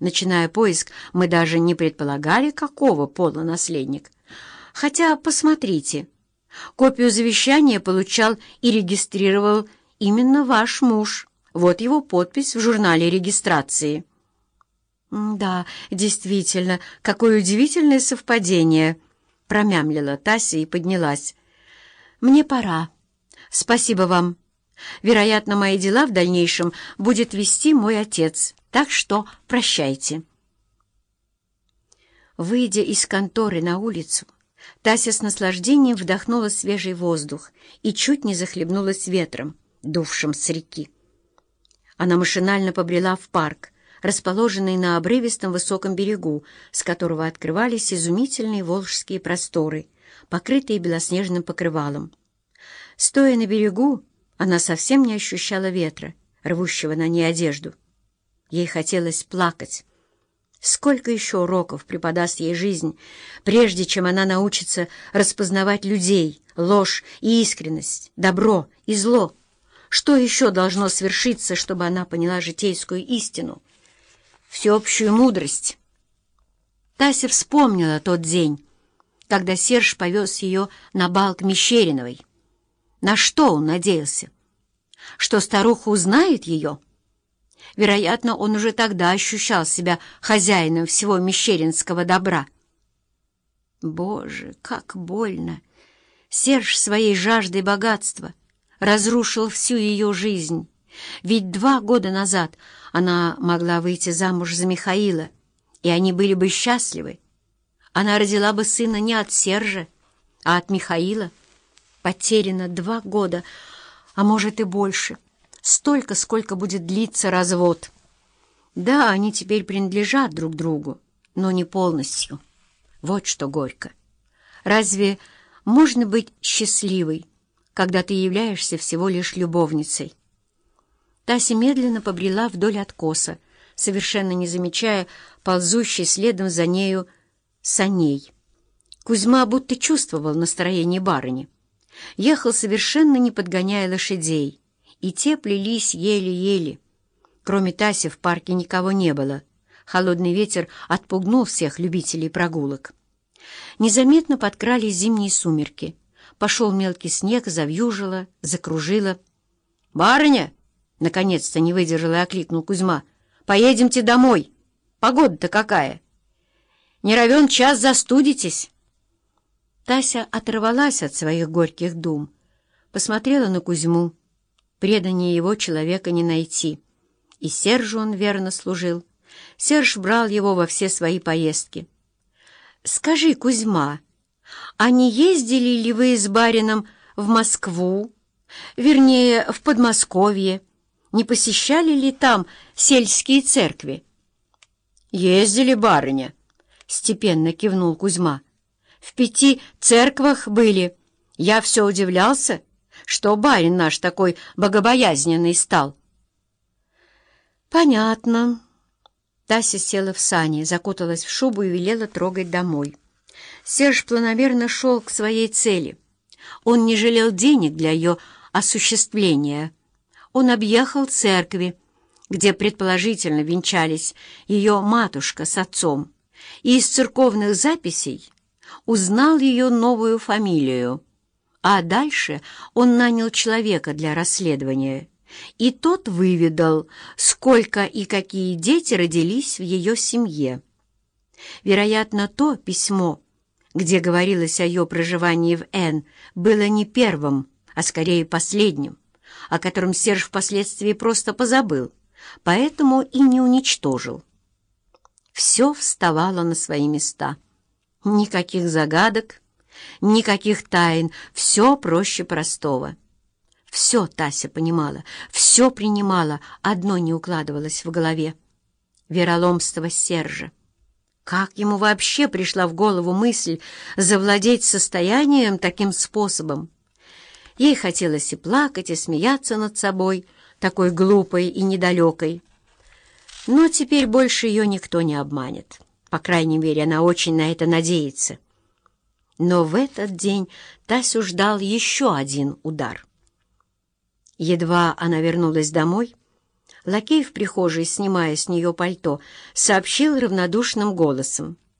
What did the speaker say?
Начиная поиск, мы даже не предполагали, какого пола наследник. Хотя, посмотрите, копию завещания получал и регистрировал именно ваш муж. Вот его подпись в журнале регистрации. «Да, действительно, какое удивительное совпадение!» — промямлила Тася и поднялась. «Мне пора. Спасибо вам. Вероятно, мои дела в дальнейшем будет вести мой отец, так что прощайте». Выйдя из конторы на улицу, Тася с наслаждением вдохнула свежий воздух и чуть не захлебнулась ветром, дувшим с реки. Она машинально побрела в парк, расположенный на обрывистом высоком берегу, с которого открывались изумительные волжские просторы, покрытые белоснежным покрывалом. Стоя на берегу, она совсем не ощущала ветра, рвущего на ней одежду. Ей хотелось плакать. Сколько еще уроков преподаст ей жизнь, прежде чем она научится распознавать людей, ложь и искренность, добро и зло? Что еще должно свершиться, чтобы она поняла житейскую истину, всеобщую мудрость? Тася вспомнила тот день, когда Серж повез ее на бал к Мещериновой. На что он надеялся? Что старуха узнает ее? Вероятно, он уже тогда ощущал себя хозяином всего мещеринского добра. Боже, как больно! Серж своей жаждой богатства разрушил всю ее жизнь. Ведь два года назад она могла выйти замуж за Михаила, и они были бы счастливы. Она родила бы сына не от Сержа, а от Михаила. Потеряно два года, а может и больше. Столько, сколько будет длиться развод. Да, они теперь принадлежат друг другу, но не полностью. Вот что горько. Разве можно быть счастливой, когда ты являешься всего лишь любовницей? Тася медленно побрела вдоль откоса, совершенно не замечая ползущей следом за нею саней. Кузьма будто чувствовал настроение барыни. Ехал совершенно не подгоняя лошадей, и те плелись еле-еле. Кроме Таси в парке никого не было. Холодный ветер отпугнул всех любителей прогулок. Незаметно подкрались зимние сумерки. Пошел мелкий снег, завьюжило, закружило. «Барыня!» — наконец-то не выдержал и окликнул Кузьма. «Поедемте домой. Погода-то какая!» «Не равен час застудитесь!» Тася оторвалась от своих горьких дум, посмотрела на Кузьму. Преданнее его человека не найти. И Сержу он верно служил. Серж брал его во все свои поездки. «Скажи, Кузьма, а не ездили ли вы с барином в Москву, вернее, в Подмосковье? Не посещали ли там сельские церкви?» «Ездили, барыня», — степенно кивнул Кузьма в пяти церквах были. Я все удивлялся, что барин наш такой богобоязненный стал. Понятно. Тася села в сани, закуталась в шубу и велела трогать домой. Серж планомерно шел к своей цели. Он не жалел денег для ее осуществления. Он объехал церкви, где предположительно венчались ее матушка с отцом, и из церковных записей узнал ее новую фамилию. А дальше он нанял человека для расследования, и тот выведал, сколько и какие дети родились в ее семье. Вероятно, то письмо, где говорилось о ее проживании в Н, было не первым, а скорее последним, о котором Серж впоследствии просто позабыл, поэтому и не уничтожил. Все вставало на свои места. Никаких загадок, никаких тайн, все проще простого. Все Тася понимала, все принимала, одно не укладывалось в голове. Вероломство Сержа. Как ему вообще пришла в голову мысль завладеть состоянием таким способом? Ей хотелось и плакать, и смеяться над собой, такой глупой и недалекой. Но теперь больше ее никто не обманет. По крайней мере, она очень на это надеется. Но в этот день Тасю ждал еще один удар. Едва она вернулась домой, Лакей в прихожей, снимая с нее пальто, сообщил равнодушным голосом.